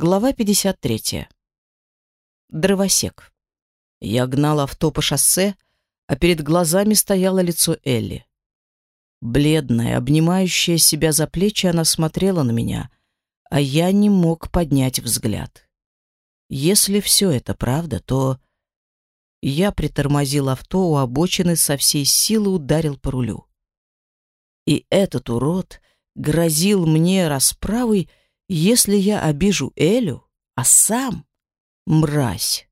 Глава 53. Дровосек. Я гнал авто по шоссе, а перед глазами стояло лицо Элли. Бледная, обнимающая себя за плечи, она смотрела на меня, а я не мог поднять взгляд. Если все это правда, то... Я притормозил авто у обочины, со всей силы ударил по рулю. И этот урод грозил мне расправой, если я обижу Элю, а сам — мразь.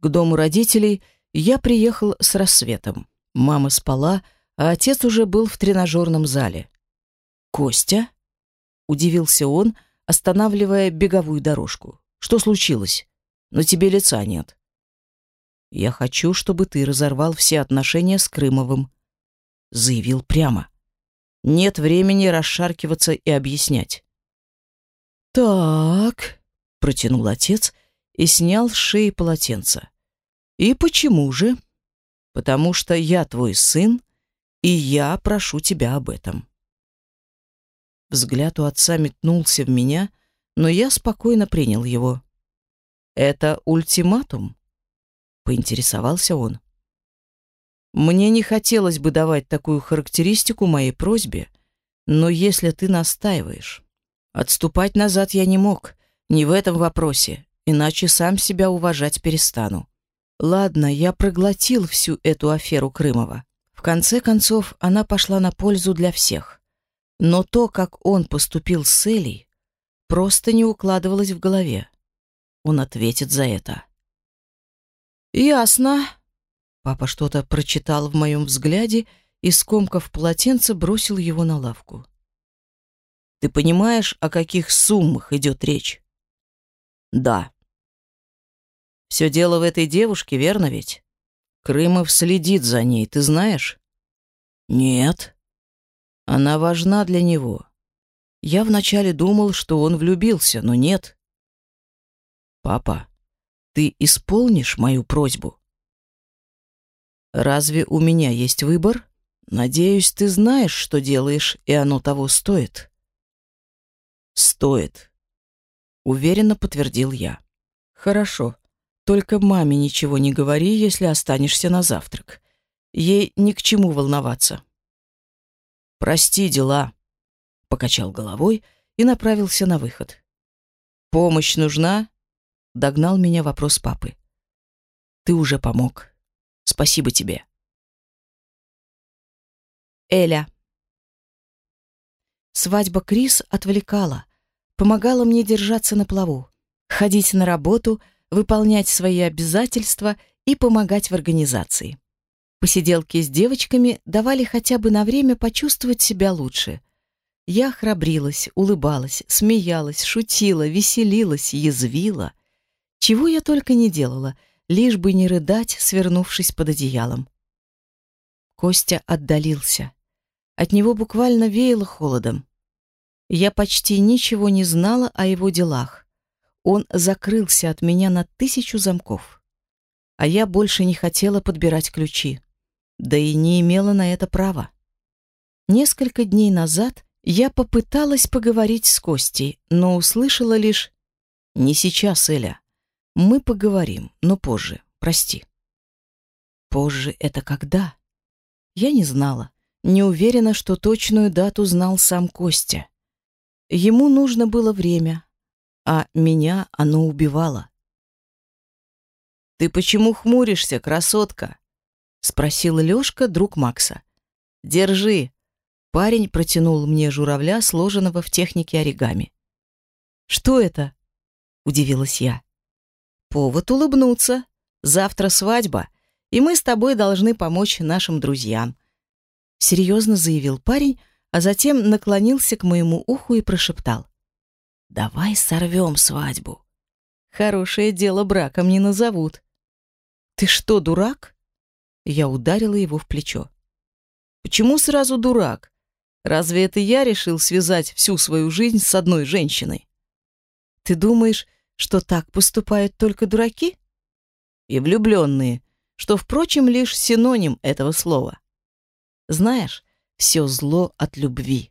К дому родителей я приехал с рассветом. Мама спала, а отец уже был в тренажерном зале. «Костя?» — удивился он, останавливая беговую дорожку. «Что случилось? На тебе лица нет». «Я хочу, чтобы ты разорвал все отношения с Крымовым», — заявил прямо. «Нет времени расшаркиваться и объяснять». «Так», — протянул отец и снял с шеи полотенце. И почему же? Потому что я твой сын, и я прошу тебя об этом. Взгляд у отца метнулся в меня, но я спокойно принял его. Это ультиматум? Поинтересовался он. Мне не хотелось бы давать такую характеристику моей просьбе, но если ты настаиваешь, отступать назад я не мог, не в этом вопросе, иначе сам себя уважать перестану. Ладно, я проглотил всю эту аферу Крымова. В конце концов, она пошла на пользу для всех. Но то, как он поступил с Элей, просто не укладывалось в голове. Он ответит за это. «Ясно». Папа что-то прочитал в моем взгляде и, скомкав полотенце, бросил его на лавку. «Ты понимаешь, о каких суммах идет речь?» «Да», все дело в этой девушке, верно ведь? Крымов следит за ней, ты знаешь? Нет. Она важна для него. Я вначале думал, что он влюбился, но нет. Папа, ты исполнишь мою просьбу? Разве у меня есть выбор? Надеюсь, ты знаешь, что делаешь, и оно того стоит. Стоит. Уверенно подтвердил я. Хорошо. Только маме ничего не говори, если останешься на завтрак. Ей ни к чему волноваться. Прости дела, покачал головой и направился на выход. Помощь нужна? Догнал меня вопрос папы. Ты уже помог. Спасибо тебе. Эля. Свадьба Крис отвлекала, помогала мне держаться на плаву, ходить на работу — выполнять свои обязательства и помогать в организации. Посиделки с девочками давали хотя бы на время почувствовать себя лучше. Я храбрилась, улыбалась, смеялась, шутила, веселилась, язвила. Чего я только не делала, лишь бы не рыдать, свернувшись под одеялом. Костя отдалился. От него буквально веяло холодом. Я почти ничего не знала о его делах. Он закрылся от меня на тысячу замков. А я больше не хотела подбирать ключи. Да и не имела на это права. Несколько дней назад я попыталась поговорить с Костей, но услышала лишь «Не сейчас, Эля. Мы поговорим, но позже. Прости». Позже это когда? Я не знала. Не уверена, что точную дату знал сам Костя. Ему нужно было время, а меня оно убивало. «Ты почему хмуришься, красотка?» — спросил Лёшка, друг Макса. «Держи». Парень протянул мне журавля, сложенного в технике оригами. «Что это?» — удивилась я. «Повод улыбнуться. Завтра свадьба, и мы с тобой должны помочь нашим друзьям», — серьезно заявил парень, а затем наклонился к моему уху и прошептал. Давай сорвем свадьбу. Хорошее дело браком не назовут. Ты что, дурак? Я ударила его в плечо. Почему сразу дурак? Разве это я решил связать всю свою жизнь с одной женщиной? Ты думаешь, что так поступают только дураки? И влюбленные, что, впрочем, лишь синоним этого слова. Знаешь, все зло от любви.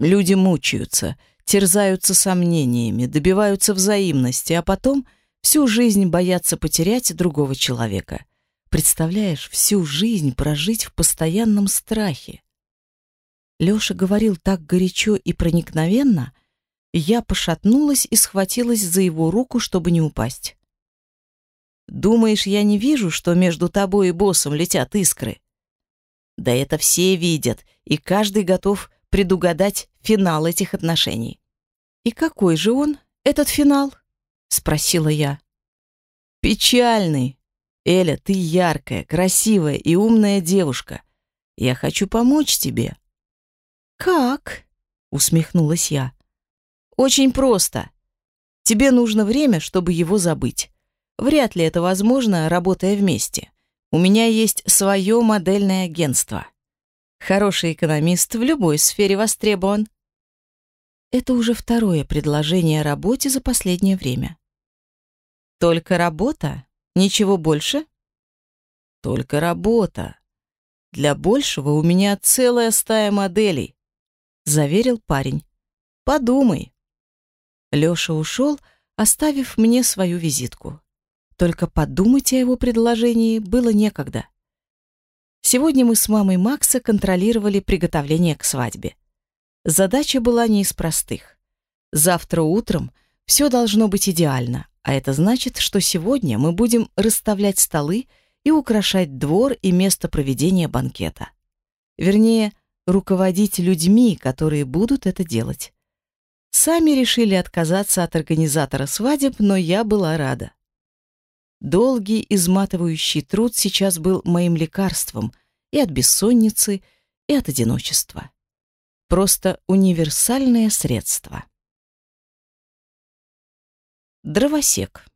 Люди мучаются, терзаются сомнениями, добиваются взаимности, а потом всю жизнь боятся потерять другого человека. Представляешь, всю жизнь прожить в постоянном страхе. Лёша говорил так горячо и проникновенно, я пошатнулась и схватилась за его руку, чтобы не упасть. «Думаешь, я не вижу, что между тобой и боссом летят искры?» «Да это все видят, и каждый готов предугадать финал этих отношений». «И какой же он, этот финал?» — спросила я. «Печальный. Эля, ты яркая, красивая и умная девушка. Я хочу помочь тебе». «Как?» — усмехнулась я. Очень просто. Тебе нужно время, чтобы его забыть. Вряд ли это возможно, работая вместе. У меня есть свое модельное агентство. Хороший экономист в любой сфере востребован. Это уже второе предложение о работе за последнее время. Только работа? Ничего больше? Только работа. Для большего у меня целая стая моделей, заверил парень. Подумай. Лёша ушел, оставив мне свою визитку. Только подумать о его предложении было некогда. Сегодня мы с мамой Макса контролировали приготовление к свадьбе. Задача была не из простых. Завтра утром все должно быть идеально, а это значит, что сегодня мы будем расставлять столы и украшать двор и место проведения банкета. Вернее, руководить людьми, которые будут это делать. Сами решили отказаться от организатора свадеб, но я была рада. Долгий, изматывающий труд сейчас был моим лекарством и от бессонницы, и от одиночества. Просто универсальное средство. Дровосек.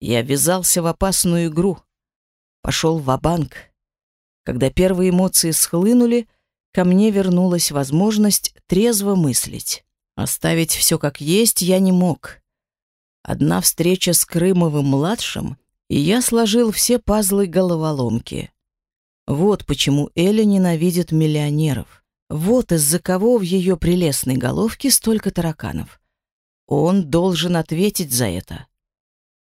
Я ввязался в опасную игру. Пошел в банк Когда первые эмоции схлынули, ко мне вернулась возможность трезво мыслить. Оставить все как есть я не мог. Одна встреча с Крымовым-младшим, и я сложил все пазлы головоломки. Вот почему Эля ненавидит миллионеров. Вот из-за кого в ее прелестной головке столько тараканов. Он должен ответить за это.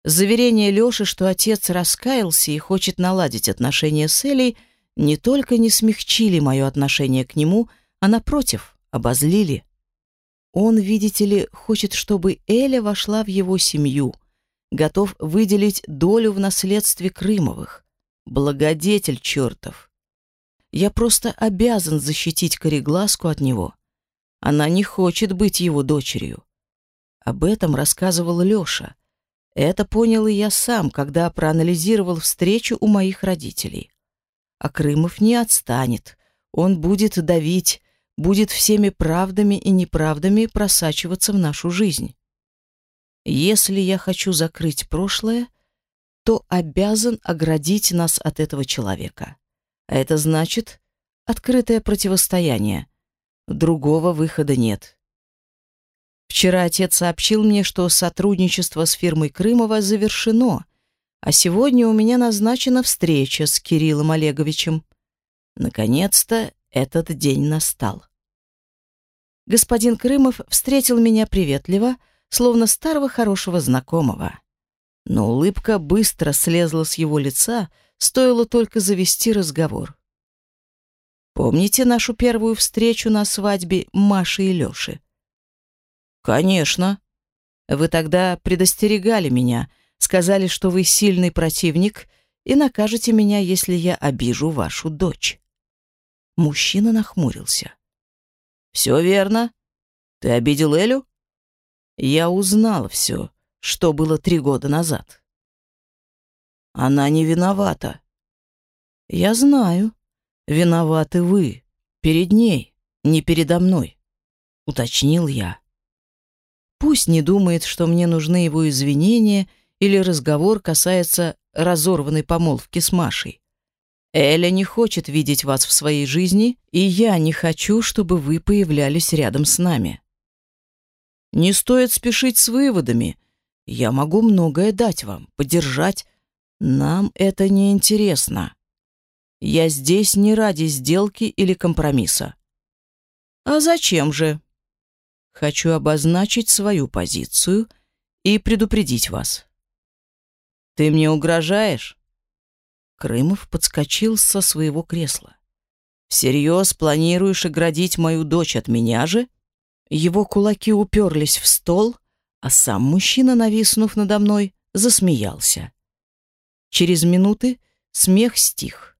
Заверение Лёши, что отец раскаялся и хочет наладить отношения с Элей – не только не смягчили мое отношение к нему, а напротив, обозлили. Он, видите ли, хочет, чтобы Эля вошла в его семью, готов выделить долю в наследстве Крымовых. Благодетель чертов. Я просто обязан защитить Корегласку от него. Она не хочет быть его дочерью. Об этом рассказывал Лёша. Это понял и я сам, когда проанализировал встречу у моих родителей. А Крымов не отстанет. Он будет давить, будет всеми правдами и неправдами просачиваться в нашу жизнь. Если я хочу закрыть прошлое, то обязан оградить нас от этого человека. А это значит открытое противостояние. Другого выхода нет. Вчера отец сообщил мне, что сотрудничество с фирмой Крымова завершено, а сегодня у меня назначена встреча с Кириллом Олеговичем. Наконец-то этот день настал. Господин Крымов встретил меня приветливо, словно старого хорошего знакомого. Но улыбка быстро слезла с его лица, стоило только завести разговор. Помните нашу первую встречу на свадьбе Маши и Лёши? Конечно. Вы тогда предостерегали меня — Сказали, что вы сильный противник и накажете меня, если я обижу вашу дочь. Мужчина нахмурился. Все верно. Ты обидел Элю? Я узнал все, что было три года назад. Она не виновата. Я знаю. Виноваты вы. Перед ней, не передо мной. Уточнил я. Пусть не думает, что мне нужны его извинения или разговор касается разорванной помолвки с Машей. Эля не хочет видеть вас в своей жизни, и я не хочу, чтобы вы появлялись рядом с нами. Не стоит спешить с выводами. Я могу многое дать вам, поддержать. Нам это не интересно. Я здесь не ради сделки или компромисса. А зачем же? Хочу обозначить свою позицию и предупредить вас. Ты мне угрожаешь? Крымов подскочил со своего кресла. Всерьез планируешь оградить мою дочь от меня же? Его кулаки уперлись в стол, а сам мужчина, нависнув надо мной, засмеялся. Через минуты смех стих.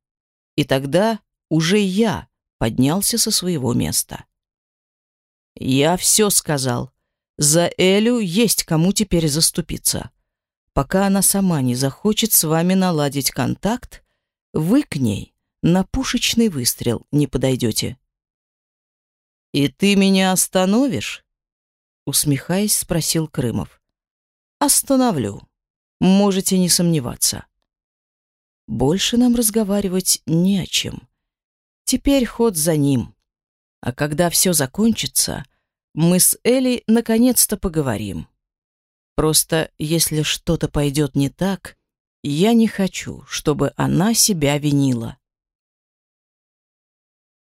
И тогда уже я поднялся со своего места. Я все сказал. За Элю есть кому теперь заступиться. Пока она сама не захочет с вами наладить контакт, вы к ней на пушечный выстрел не подойдете. «И ты меня остановишь?» Усмехаясь, спросил Крымов. «Остановлю. Можете не сомневаться». Больше нам разговаривать не о чем. Теперь ход за ним. А когда все закончится, мы с Элей наконец-то поговорим. Просто если что-то пойдет не так, я не хочу, чтобы она себя винила.